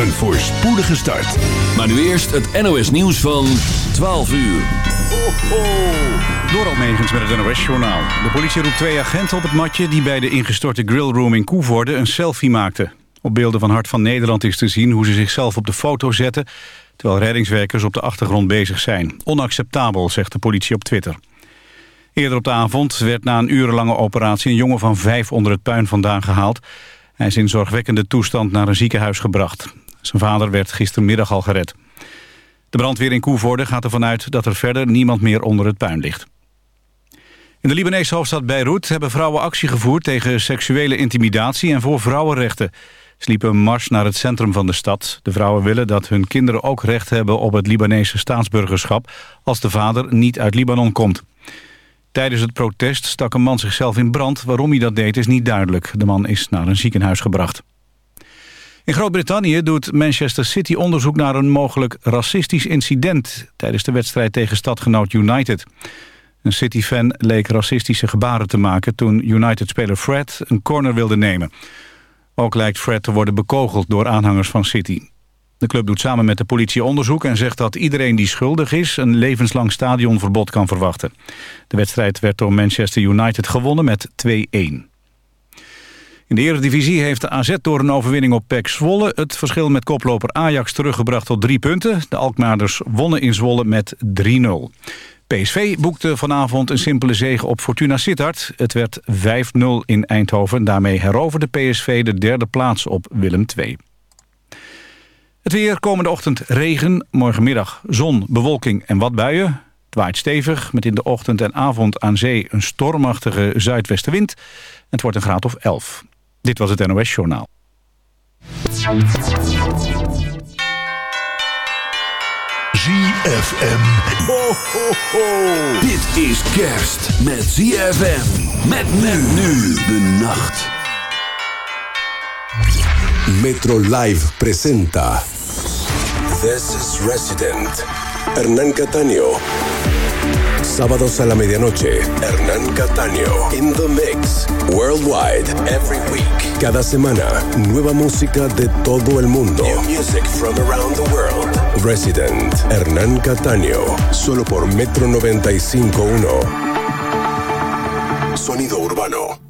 Een voorspoedige start. Maar nu eerst het NOS nieuws van 12 uur. Ho, ho. Door Almegens met het NOS-journaal. De politie roept twee agenten op het matje... die bij de ingestorte grillroom in Koevoorde een selfie maakten. Op beelden van Hart van Nederland is te zien hoe ze zichzelf op de foto zetten... terwijl reddingswerkers op de achtergrond bezig zijn. Onacceptabel, zegt de politie op Twitter. Eerder op de avond werd na een urenlange operatie... een jongen van vijf onder het puin vandaan gehaald. Hij is in zorgwekkende toestand naar een ziekenhuis gebracht. Zijn vader werd gistermiddag al gered. De brandweer in Koevoorde gaat ervan uit dat er verder niemand meer onder het puin ligt. In de Libanese hoofdstad Beirut hebben vrouwen actie gevoerd tegen seksuele intimidatie en voor vrouwenrechten. Ze liepen een mars naar het centrum van de stad. De vrouwen willen dat hun kinderen ook recht hebben op het Libanese staatsburgerschap als de vader niet uit Libanon komt. Tijdens het protest stak een man zichzelf in brand. Waarom hij dat deed is niet duidelijk. De man is naar een ziekenhuis gebracht. In Groot-Brittannië doet Manchester City onderzoek naar een mogelijk racistisch incident... tijdens de wedstrijd tegen stadgenoot United. Een City-fan leek racistische gebaren te maken... toen United-speler Fred een corner wilde nemen. Ook lijkt Fred te worden bekogeld door aanhangers van City. De club doet samen met de politie onderzoek en zegt dat iedereen die schuldig is... een levenslang stadionverbod kan verwachten. De wedstrijd werd door Manchester United gewonnen met 2-1. In de Eredivisie heeft de AZ door een overwinning op PEC Zwolle... het verschil met koploper Ajax teruggebracht tot drie punten. De Alkmaarders wonnen in Zwolle met 3-0. PSV boekte vanavond een simpele zege op Fortuna Sittard. Het werd 5-0 in Eindhoven. Daarmee heroverde PSV de derde plaats op Willem II. Het weer komende ochtend regen, morgenmiddag zon, bewolking en wat buien. Het waait stevig, met in de ochtend en avond aan zee een stormachtige zuidwestenwind. Het wordt een graad of 11. Dit was het NOS Journaal. ZFM. Ho, ho, ho. Dit is kerst met ZFM. Met men nu de nacht. Metro Live presenta This is Resident. Hernán Cataño. Sábados a la medianoche. Hernán Cataño. In the mix. Worldwide. Every week. Cada semana. Nueva música de todo el mundo. New music from around the world. Resident. Hernán Cataño. Solo por Metro 95.1. Sonido urbano.